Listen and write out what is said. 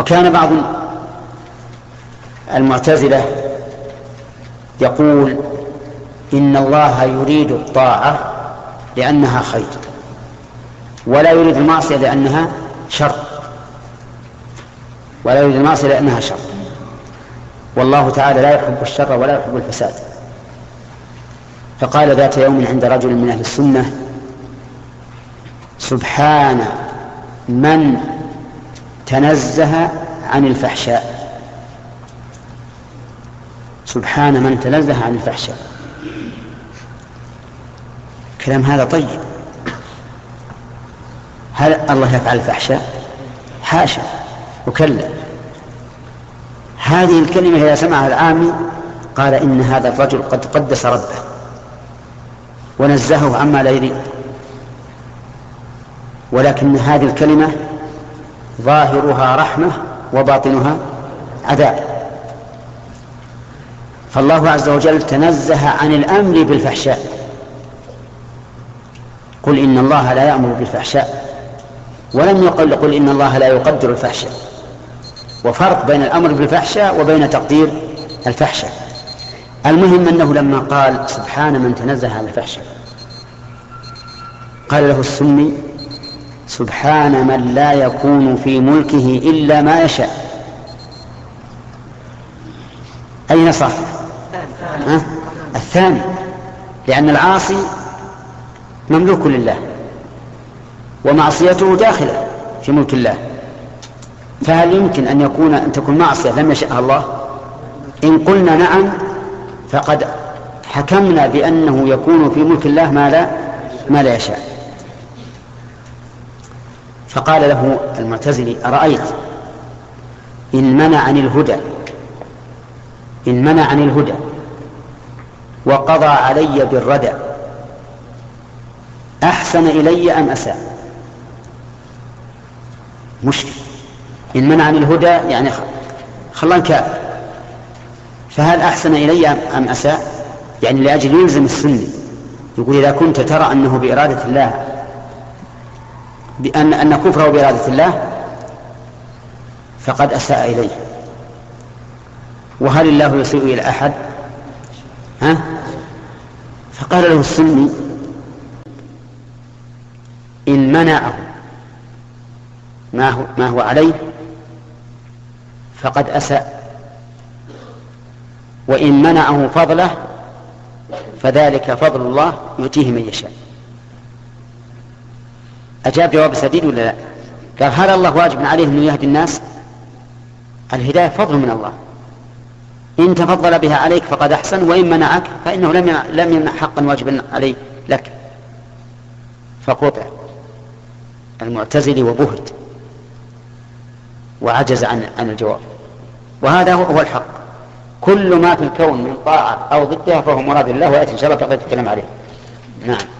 وكان بعض المعتزلة يقول إن الله يريد الطاعة لأنها خير ولا يريد المعصية لأنها شر ولا يريد المعصية لأنها شر. والله تعالى لا يحب الشر ولا يحب الفساد. فقال ذات يوم عند رجل من أهل السنة سبحان من تنزه عن الفحشاء. سبحان من تنزه عن الفحشاء. كلام هذا طيب. هل الله يفعل الفحشاء؟ حاشا. وكلا. هذه الكلمة إذا سمعها العامي قال إن هذا الرجل قد قدس ربه ونزهه عما لا يريد. ولكن هذه الكلمة ظاهرها رحمة وباطنها عذاب. فالله عز وجل تنزه عن الأمر بالفحشاء. قل إن الله لا يأمر بالفحشاء. ولم يقل قل إن الله لا يقدر الفحشاء. وفرق بين الأمر بالفحشاء وبين تقدير الفحشاء. المهم أنه لما قال سبحان من تنزه عن الفحشاء قال له السني سبحان من لا يكون في ملكه إلا ما يشاء. أين صح؟ الثاني. لأن العاصي مملوك لله ومعصيته داخلة في ملك الله. فهل يمكن أن يكون أن تكون معصية لم يشأها الله؟ إن قلنا نعم فقد حكمنا بأنه يكون في ملك الله ما لا ما لا يشاء. فقال له المعتزلي أرأيت؟ إن منعني الهدى إن منعني الهدى وقضى علي بالردى أحسن إلي أم أساء؟ مشكل إن منعني الهدى يعني خلان كافر فهل أحسن إلي أم أساء؟ يعني لأجل يلزم السني يقول إذا كنت ترى أنه بإرادة الله بأن أن كفره بإرادة الله فقد أساء إليه. وهل الله يسيء إلى أحد؟ ها؟ فقال له السني إن منعه ما هو, ما هو عليه فقد أساء. وإن منعه فضله فذلك فضل الله يؤتيه من يشاء. أجاب جواب سديد ولا لا؟ قال هل الله واجب عليه أنه يهدي الناس. الهداية فضل من الله. إن تفضل بها عليك فقد أحسن وإن منعك فإنه لم لم يمنع حقا واجبا عليه لك. فقطع المعتزل وبهت وعجز عن عن الجواب. وهذا هو الحق. كل ما في الكون من طاعة أو ضدها فهو مراد الله ويأتي إن شاء الله تقدر الكلام عليه. نعم.